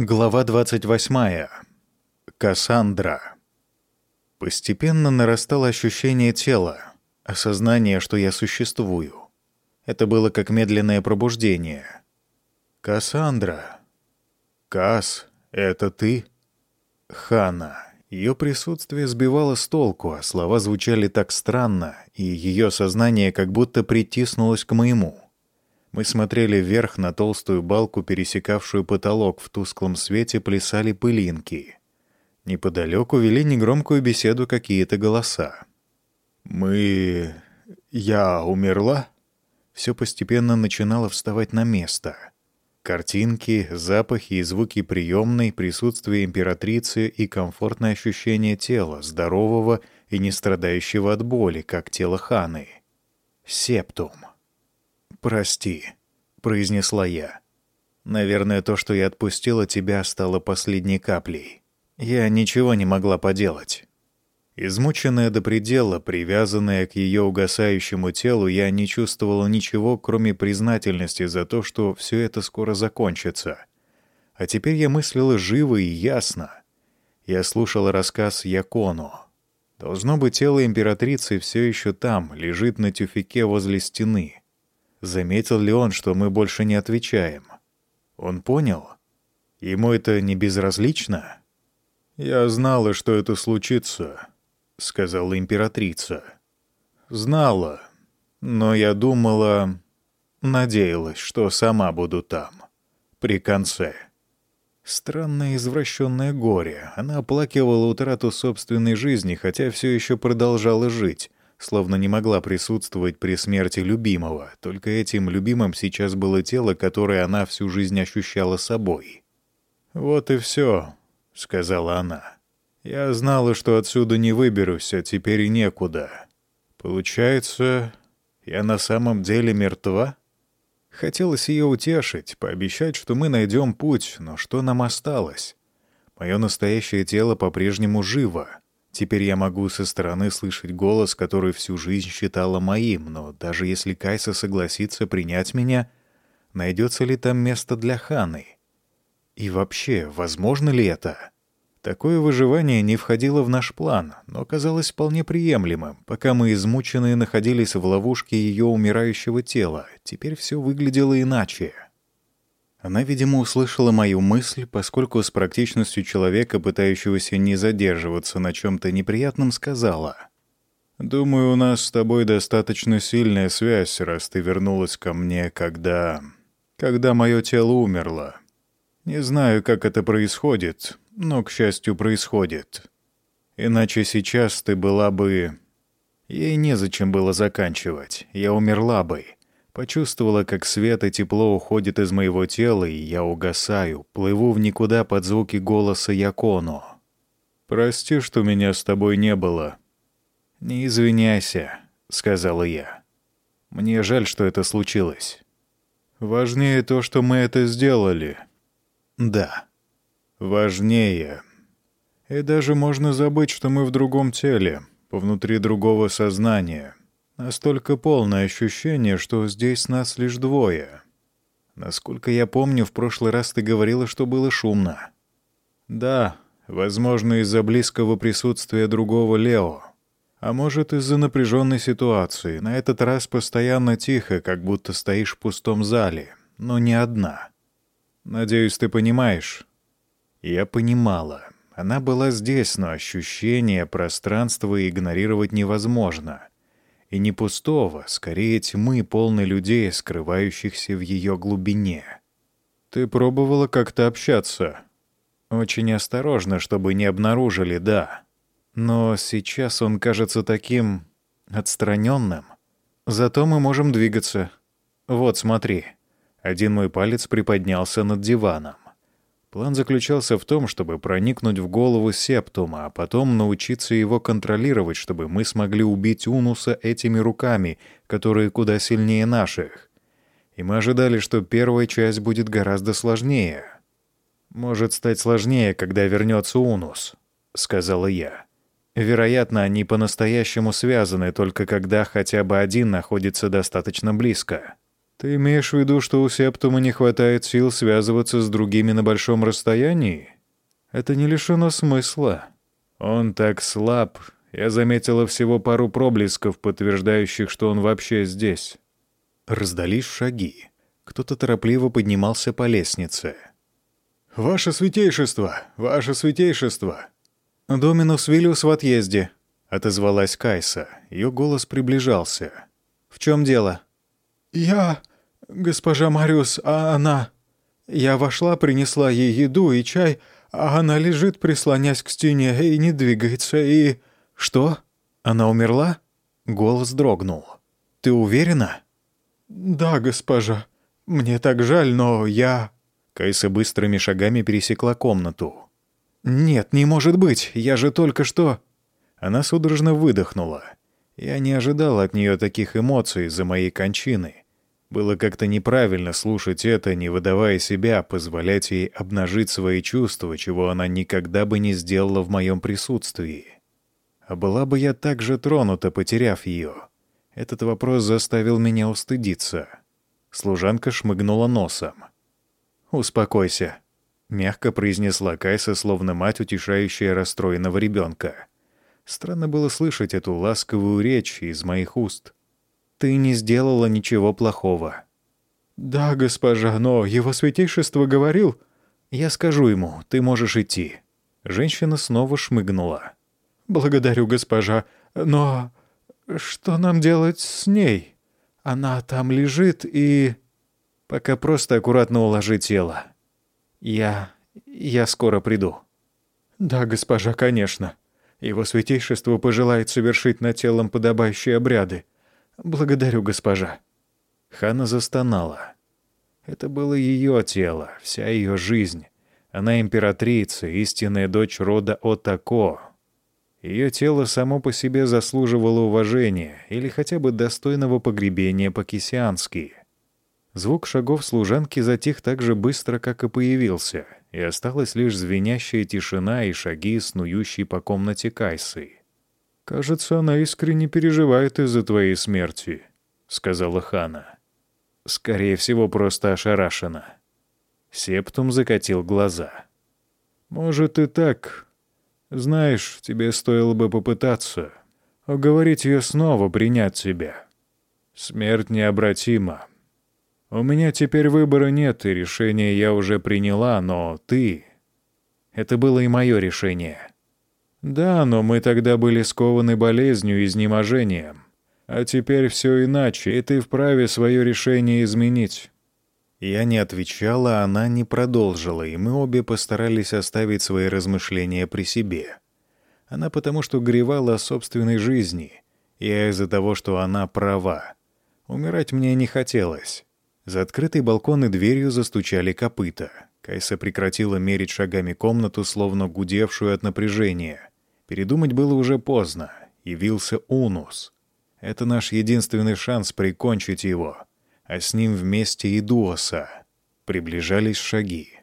Глава 28. Кассандра. Постепенно нарастало ощущение тела, осознание, что я существую. Это было как медленное пробуждение. «Кассандра». «Касс, это ты?» «Хана». Ее присутствие сбивало с толку, а слова звучали так странно, и ее сознание как будто притиснулось к моему. Мы смотрели вверх на толстую балку, пересекавшую потолок. В тусклом свете плясали пылинки. Неподалеку вели негромкую беседу какие-то голоса. «Мы... я умерла?» Все постепенно начинало вставать на место. Картинки, запахи и звуки приемной, присутствие императрицы и комфортное ощущение тела, здорового и не страдающего от боли, как тело Ханы. Септум. «Прости», — произнесла я. «Наверное, то, что я отпустила тебя, стало последней каплей. Я ничего не могла поделать». Измученная до предела, привязанная к ее угасающему телу, я не чувствовала ничего, кроме признательности за то, что все это скоро закончится. А теперь я мыслила живо и ясно. Я слушала рассказ Якону. Должно быть, тело императрицы все еще там, лежит на тюфике возле стены. Заметил ли он, что мы больше не отвечаем? Он понял? Ему это не безразлично? «Я знала, что это случится», — сказала императрица. «Знала, но я думала, надеялась, что сама буду там, при конце». Странное извращенное горе. Она оплакивала утрату собственной жизни, хотя все еще продолжала жить, словно не могла присутствовать при смерти любимого. Только этим любимым сейчас было тело, которое она всю жизнь ощущала собой. «Вот и все», — сказала она. «Я знала, что отсюда не выберусь, а теперь и некуда. Получается, я на самом деле мертва?» Хотелось ее утешить, пообещать, что мы найдем путь, но что нам осталось? Мое настоящее тело по-прежнему живо. Теперь я могу со стороны слышать голос, который всю жизнь считала моим, но даже если Кайса согласится принять меня, найдется ли там место для Ханы? И вообще, возможно ли это? Такое выживание не входило в наш план, но казалось вполне приемлемым, пока мы измученные находились в ловушке ее умирающего тела. Теперь все выглядело иначе. Она, видимо, услышала мою мысль, поскольку с практичностью человека, пытающегося не задерживаться на чем-то неприятном, сказала. «Думаю, у нас с тобой достаточно сильная связь, раз ты вернулась ко мне, когда... когда мое тело умерло. Не знаю, как это происходит, но, к счастью, происходит. Иначе сейчас ты была бы... Ей незачем было заканчивать, я умерла бы». Почувствовала, как свет и тепло уходит из моего тела, и я угасаю, плыву в никуда под звуки голоса Яконо. «Прости, что меня с тобой не было». «Не извиняйся», — сказала я. «Мне жаль, что это случилось». «Важнее то, что мы это сделали». «Да». «Важнее. И даже можно забыть, что мы в другом теле, внутри другого сознания». Настолько полное ощущение, что здесь нас лишь двое. Насколько я помню, в прошлый раз ты говорила, что было шумно. Да, возможно, из-за близкого присутствия другого Лео. А может, из-за напряженной ситуации. На этот раз постоянно тихо, как будто стоишь в пустом зале, но не одна. Надеюсь, ты понимаешь. Я понимала. Она была здесь, но ощущение пространства игнорировать невозможно и не пустого, скорее тьмы, полной людей, скрывающихся в ее глубине. «Ты пробовала как-то общаться?» «Очень осторожно, чтобы не обнаружили, да. Но сейчас он кажется таким... отстраненным. Зато мы можем двигаться. Вот, смотри». Один мой палец приподнялся над диваном. План заключался в том, чтобы проникнуть в голову Септума, а потом научиться его контролировать, чтобы мы смогли убить Унуса этими руками, которые куда сильнее наших. И мы ожидали, что первая часть будет гораздо сложнее. «Может стать сложнее, когда вернется Унус», — сказала я. «Вероятно, они по-настоящему связаны, только когда хотя бы один находится достаточно близко». Ты имеешь в виду, что у Септума не хватает сил связываться с другими на большом расстоянии? Это не лишено смысла. Он так слаб. Я заметила всего пару проблесков, подтверждающих, что он вообще здесь. Раздались шаги. Кто-то торопливо поднимался по лестнице. «Ваше святейшество! Ваше святейшество!» «Доминус Виллиус в отъезде», — отозвалась Кайса. Ее голос приближался. «В чем дело?» «Я... госпожа Мариус, а она...» Я вошла, принесла ей еду и чай, а она лежит, прислонясь к стене, и не двигается, и... «Что? Она умерла?» Голос дрогнул. «Ты уверена?» «Да, госпожа. Мне так жаль, но я...» Кайса быстрыми шагами пересекла комнату. «Нет, не может быть, я же только что...» Она судорожно выдохнула. Я не ожидал от нее таких эмоций из-за моей кончины. Было как-то неправильно слушать это, не выдавая себя, позволять ей обнажить свои чувства, чего она никогда бы не сделала в моем присутствии. А была бы я так же тронута, потеряв ее. Этот вопрос заставил меня устыдиться. Служанка шмыгнула носом. «Успокойся», — мягко произнесла Кайса, словно мать, утешающая расстроенного ребенка. Странно было слышать эту ласковую речь из моих уст. «Ты не сделала ничего плохого». «Да, госпожа, но его святейшество говорил...» «Я скажу ему, ты можешь идти». Женщина снова шмыгнула. «Благодарю, госпожа, но что нам делать с ней? Она там лежит и...» Пока просто аккуратно уложи тело. Я... я скоро приду». «Да, госпожа, конечно. Его святейшество пожелает совершить над телом подобающие обряды. Благодарю, госпожа». Хана застонала. Это было ее тело, вся ее жизнь. Она императрица, истинная дочь рода Отако. Ее тело само по себе заслуживало уважения или хотя бы достойного погребения по-кисиански. Звук шагов служанки затих так же быстро, как и появился, и осталась лишь звенящая тишина и шаги, снующие по комнате Кайсы. «Кажется, она искренне переживает из-за твоей смерти», — сказала Хана. «Скорее всего, просто ошарашена». Септум закатил глаза. «Может и так. Знаешь, тебе стоило бы попытаться. Уговорить ее снова принять тебя. Смерть необратима. У меня теперь выбора нет, и решение я уже приняла, но ты... Это было и мое решение. Да, но мы тогда были скованы болезнью и изнеможением. А теперь все иначе, и ты вправе свое решение изменить». Я не отвечала, она не продолжила, и мы обе постарались оставить свои размышления при себе. Она потому что горевала о собственной жизни, я из-за того, что она права. Умирать мне не хотелось. За открытой балконной дверью застучали копыта. Кайса прекратила мерить шагами комнату, словно гудевшую от напряжения. Передумать было уже поздно. Явился Унус. Это наш единственный шанс прикончить его. А с ним вместе и Дуоса. Приближались шаги.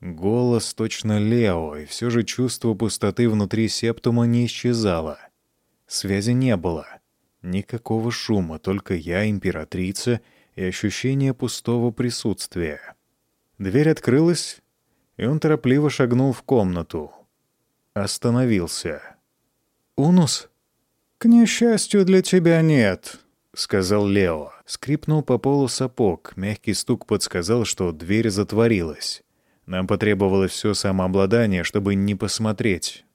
Голос точно Лео, и все же чувство пустоты внутри септума не исчезало. Связи не было. Никакого шума, только я, императрица — и ощущение пустого присутствия. Дверь открылась, и он торопливо шагнул в комнату. Остановился. «Унус?» «К несчастью для тебя нет», — сказал Лео. Скрипнул по полу сапог. Мягкий стук подсказал, что дверь затворилась. Нам потребовалось все самообладание, чтобы не посмотреть.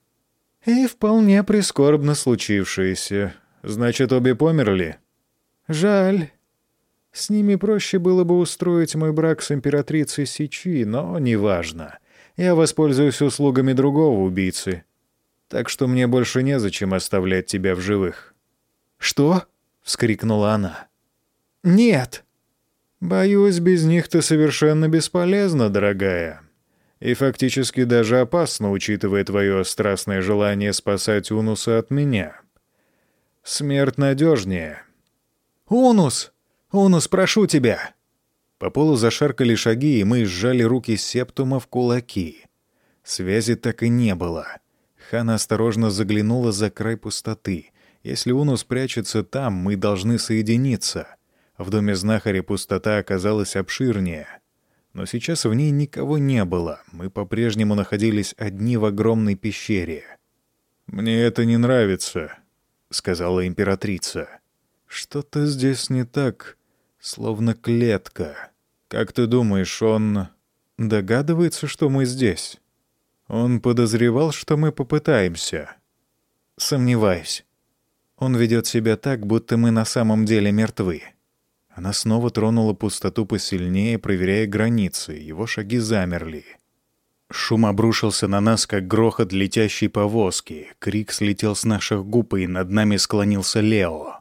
«И вполне прискорбно случившееся. Значит, обе померли?» «Жаль. С ними проще было бы устроить мой брак с императрицей Сичи, но неважно. Я воспользуюсь услугами другого убийцы. Так что мне больше незачем оставлять тебя в живых». «Что?» — вскрикнула она. «Нет!» «Боюсь, без них ты совершенно бесполезна, дорогая. И фактически даже опасно, учитывая твое страстное желание спасать Унуса от меня. Смерть надежнее». «Унус!» «Унус, прошу тебя!» По полу зашаркали шаги, и мы сжали руки септума в кулаки. Связи так и не было. Хана осторожно заглянула за край пустоты. Если Унус прячется там, мы должны соединиться. В доме знахаря пустота оказалась обширнее. Но сейчас в ней никого не было. Мы по-прежнему находились одни в огромной пещере. «Мне это не нравится», — сказала императрица. «Что-то здесь не так, словно клетка. Как ты думаешь, он догадывается, что мы здесь?» Он подозревал, что мы попытаемся. Сомневаюсь. Он ведет себя так, будто мы на самом деле мертвы. Она снова тронула пустоту посильнее, проверяя границы. Его шаги замерли. Шум обрушился на нас, как грохот летящей повозки. Крик слетел с наших губ, и над нами склонился Лео.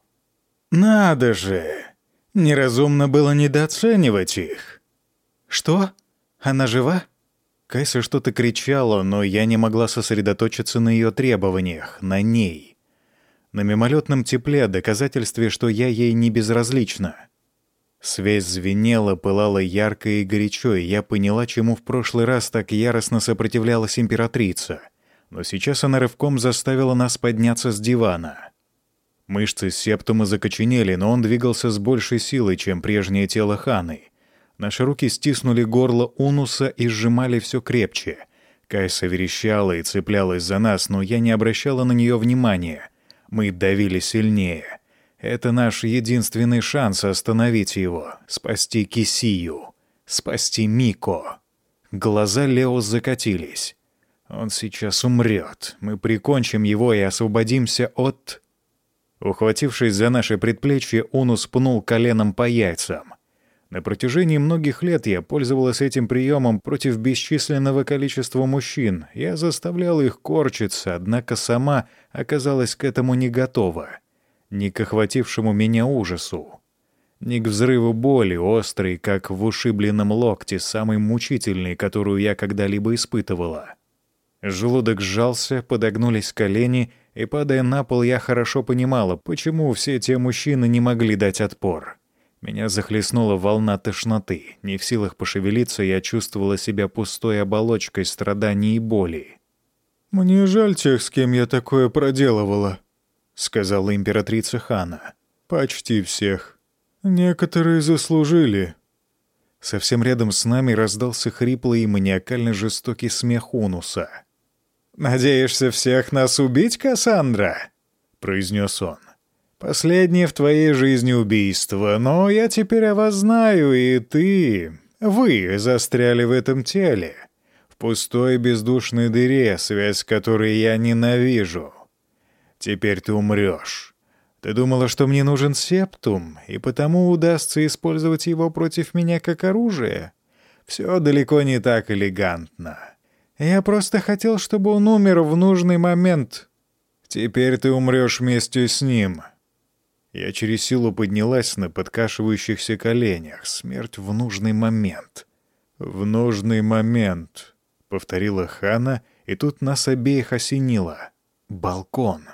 «Надо же! Неразумно было недооценивать их!» «Что? Она жива?» Кайса что-то кричала, но я не могла сосредоточиться на ее требованиях, на ней. На мимолетном тепле, доказательстве, что я ей не безразлична. Связь звенела, пылала ярко и горячо, и я поняла, чему в прошлый раз так яростно сопротивлялась императрица. Но сейчас она рывком заставила нас подняться с дивана. Мышцы септума закоченели, но он двигался с большей силой, чем прежнее тело Ханы. Наши руки стиснули горло Унуса и сжимали все крепче. Кайса верещала и цеплялась за нас, но я не обращала на нее внимания. Мы давили сильнее. Это наш единственный шанс остановить его, спасти Кисию, спасти Мико. Глаза Лео закатились. Он сейчас умрет. Мы прикончим его и освободимся от... Ухватившись за наши предплечья, Унус пнул коленом по яйцам. На протяжении многих лет я пользовалась этим приемом против бесчисленного количества мужчин. Я заставляла их корчиться, однако сама оказалась к этому не готова. Ни к охватившему меня ужасу. Ни к взрыву боли, острой, как в ушибленном локте, самой мучительной, которую я когда-либо испытывала. Желудок сжался, подогнулись колени, и, падая на пол, я хорошо понимала, почему все те мужчины не могли дать отпор. Меня захлестнула волна тошноты. Не в силах пошевелиться, я чувствовала себя пустой оболочкой страданий и боли. «Мне жаль тех, с кем я такое проделывала», — сказала императрица Хана. «Почти всех. Некоторые заслужили». Совсем рядом с нами раздался хриплый и маниакально жестокий смех Унуса. «Надеешься всех нас убить, Кассандра?» — произнес он. Последнее в твоей жизни убийство, но я теперь о вас знаю, и ты... Вы застряли в этом теле, в пустой бездушной дыре, связь которой я ненавижу. Теперь ты умрешь. Ты думала, что мне нужен септум, и потому удастся использовать его против меня как оружие? Все далеко не так элегантно. Я просто хотел, чтобы он умер в нужный момент. Теперь ты умрешь вместе с ним». Я через силу поднялась на подкашивающихся коленях. Смерть в нужный момент. «В нужный момент», — повторила Хана, и тут нас обеих осенило. «Балкон.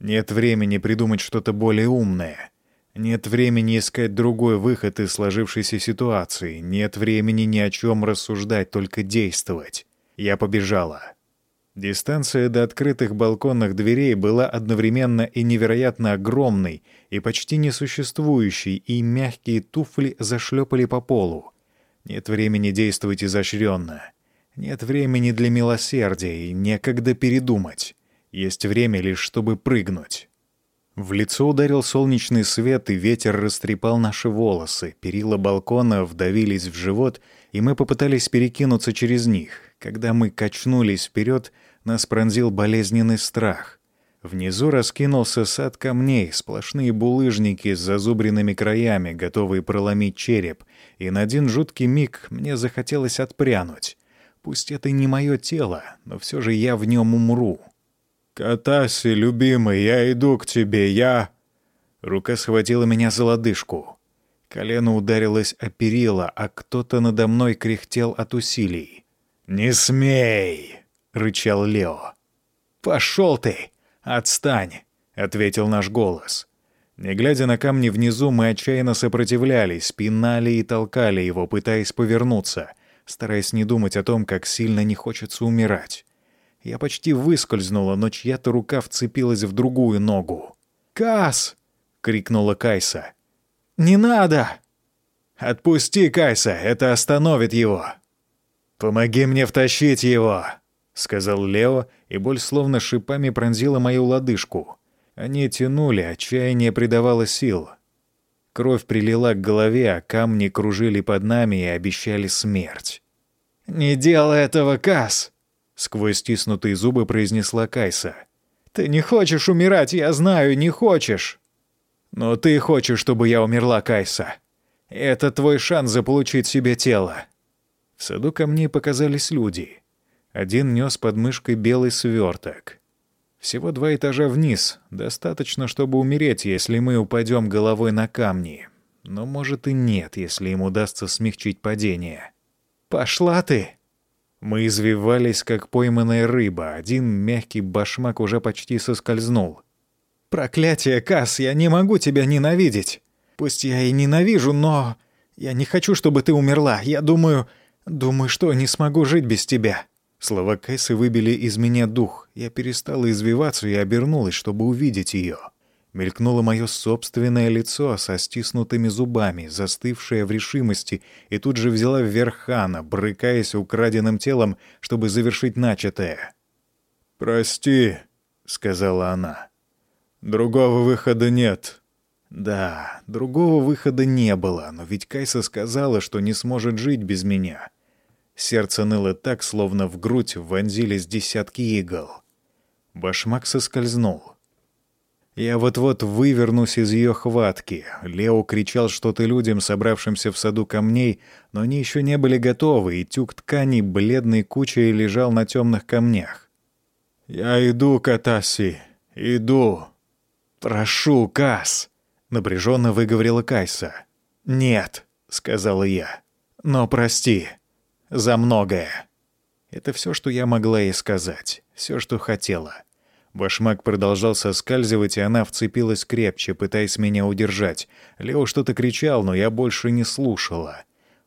Нет времени придумать что-то более умное. Нет времени искать другой выход из сложившейся ситуации. Нет времени ни о чем рассуждать, только действовать. Я побежала». Дистанция до открытых балконных дверей была одновременно и невероятно огромной, и почти несуществующей, и мягкие туфли зашлепали по полу. Нет времени действовать изощренно. Нет времени для милосердия, и некогда передумать. Есть время лишь, чтобы прыгнуть. В лицо ударил солнечный свет, и ветер растрепал наши волосы. Перила балкона вдавились в живот, и мы попытались перекинуться через них. Когда мы качнулись вперед, нас пронзил болезненный страх. Внизу раскинулся сад камней, сплошные булыжники с зазубренными краями, готовые проломить череп, и на один жуткий миг мне захотелось отпрянуть. Пусть это не мое тело, но все же я в нем умру. «Катаси, любимый, я иду к тебе, я...» Рука схватила меня за лодыжку. Колено ударилось о перила, а кто-то надо мной кряхтел от усилий. «Не смей!» рычал Лео. «Пошел ты! Отстань!» — ответил наш голос. Не глядя на камни внизу, мы отчаянно сопротивлялись, пинали и толкали его, пытаясь повернуться, стараясь не думать о том, как сильно не хочется умирать. Я почти выскользнула, но чья-то рука вцепилась в другую ногу. «Кас!» — крикнула Кайса. Не надо!» «Отпусти Кайса, это остановит его!» «Помоги мне втащить его!» — сказал Лео, и боль словно шипами пронзила мою лодыжку. Они тянули, отчаяние придавало сил. Кровь прилила к голове, а камни кружили под нами и обещали смерть. «Не делай этого, Кас!» — сквозь стиснутые зубы произнесла Кайса. «Ты не хочешь умирать, я знаю, не хочешь!» «Но ты хочешь, чтобы я умерла, Кайса. Это твой шанс заполучить себе тело». В саду ко мне показались люди. Один нес под мышкой белый сверток. Всего два этажа вниз. Достаточно, чтобы умереть, если мы упадем головой на камни. Но может и нет, если им удастся смягчить падение. «Пошла ты!» Мы извивались, как пойманная рыба. Один мягкий башмак уже почти соскользнул. «Проклятие, Касс, я не могу тебя ненавидеть. Пусть я и ненавижу, но... Я не хочу, чтобы ты умерла. Я думаю... Думаю, что не смогу жить без тебя». Слова Кайсы выбили из меня дух. Я перестала извиваться и обернулась, чтобы увидеть ее. Мелькнуло мое собственное лицо со стиснутыми зубами, застывшее в решимости, и тут же взяла вверх Хана, брыкаясь украденным телом, чтобы завершить начатое. «Прости», — сказала она. «Другого выхода нет». Да, другого выхода не было, но ведь Кайса сказала, что не сможет жить без меня. Сердце ныло так, словно в грудь вонзились десятки игл. Башмак соскользнул. Я вот-вот вывернусь из ее хватки. Лео кричал что-то людям, собравшимся в саду камней, но они еще не были готовы, и тюк ткани бледной кучей лежал на темных камнях. «Я иду, Катаси, иду!» «Прошу, Кас!» — напряженно выговорила Кайса. «Нет», — сказала я. «Но прости» за многое. Это все, что я могла ей сказать, все, что хотела. Башмак продолжал соскальзывать, и она вцепилась крепче, пытаясь меня удержать. Лео что-то кричал, но я больше не слушала.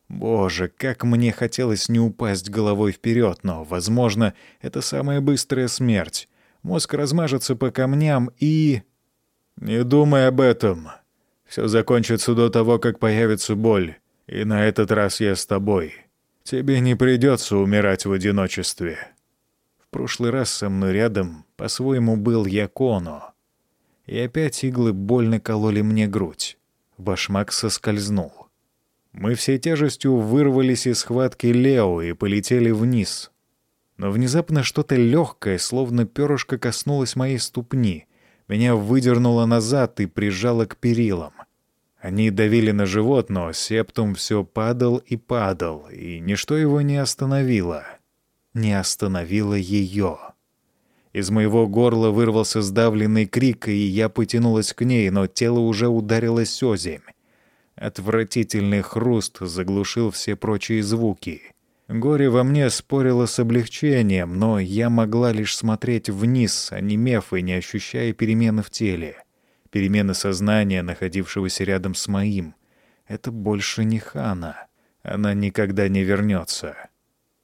Боже, как мне хотелось не упасть головой вперед, но, возможно, это самая быстрая смерть. Мозг размажется по камням и... Не думай об этом. Все закончится до того, как появится боль. И на этот раз я с тобой. Тебе не придется умирать в одиночестве. Прошлый раз со мной рядом по-своему был Яконо. И опять иглы больно кололи мне грудь. Башмак соскользнул. Мы всей тяжестью вырвались из схватки Лео и полетели вниз. Но внезапно что-то легкое, словно перышко коснулось моей ступни. Меня выдернуло назад и прижало к перилам. Они давили на живот, но септум все падал и падал, и ничто его не остановило. Не остановило ее. Из моего горла вырвался сдавленный крик, и я потянулась к ней, но тело уже ударилось о земь. Отвратительный хруст заглушил все прочие звуки. Горе во мне спорило с облегчением, но я могла лишь смотреть вниз, онемев и не ощущая перемены в теле перемены сознания, находившегося рядом с моим. Это больше не Хана. Она никогда не вернется.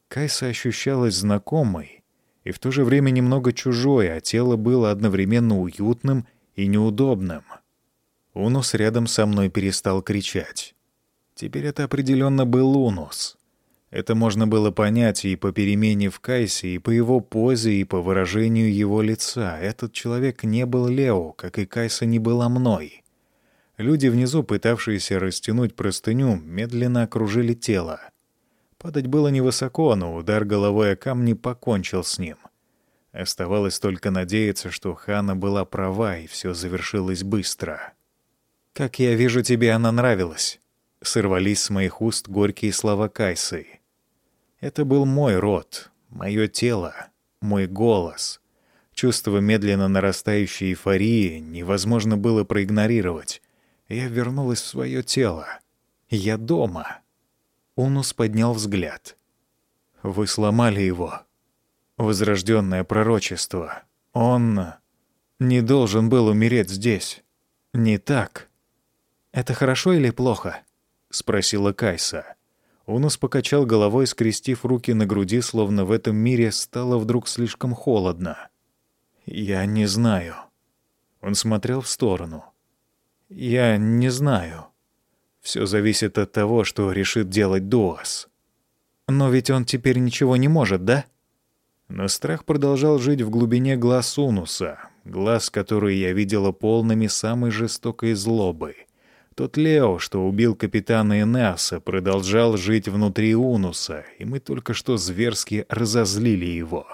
Кайса ощущалась знакомой и в то же время немного чужой, а тело было одновременно уютным и неудобным. Унус рядом со мной перестал кричать. Теперь это определенно был Унус. Это можно было понять и по перемене в Кайсе, и по его позе, и по выражению его лица. Этот человек не был Лео, как и Кайса не была мной. Люди внизу, пытавшиеся растянуть простыню, медленно окружили тело. Падать было невысоко, но удар головой о камни покончил с ним. Оставалось только надеяться, что Хана была права, и все завершилось быстро. «Как я вижу, тебе она нравилась», — сорвались с моих уст горькие слова Кайсы. Это был мой рот, мое тело, мой голос. Чувство медленно нарастающей эйфории невозможно было проигнорировать. Я вернулась в свое тело. Я дома. Унус поднял взгляд. Вы сломали его. Возрожденное пророчество. Он не должен был умереть здесь. Не так. «Это хорошо или плохо?» — спросила Кайса. Унус покачал головой, скрестив руки на груди, словно в этом мире стало вдруг слишком холодно. «Я не знаю». Он смотрел в сторону. «Я не знаю». Все зависит от того, что решит делать Дуас. Но ведь он теперь ничего не может, да? Но страх продолжал жить в глубине глаз Унуса, глаз, которые я видела полными самой жестокой злобы. Тот Лео, что убил капитана Энеаса, продолжал жить внутри Унуса, и мы только что зверски разозлили его.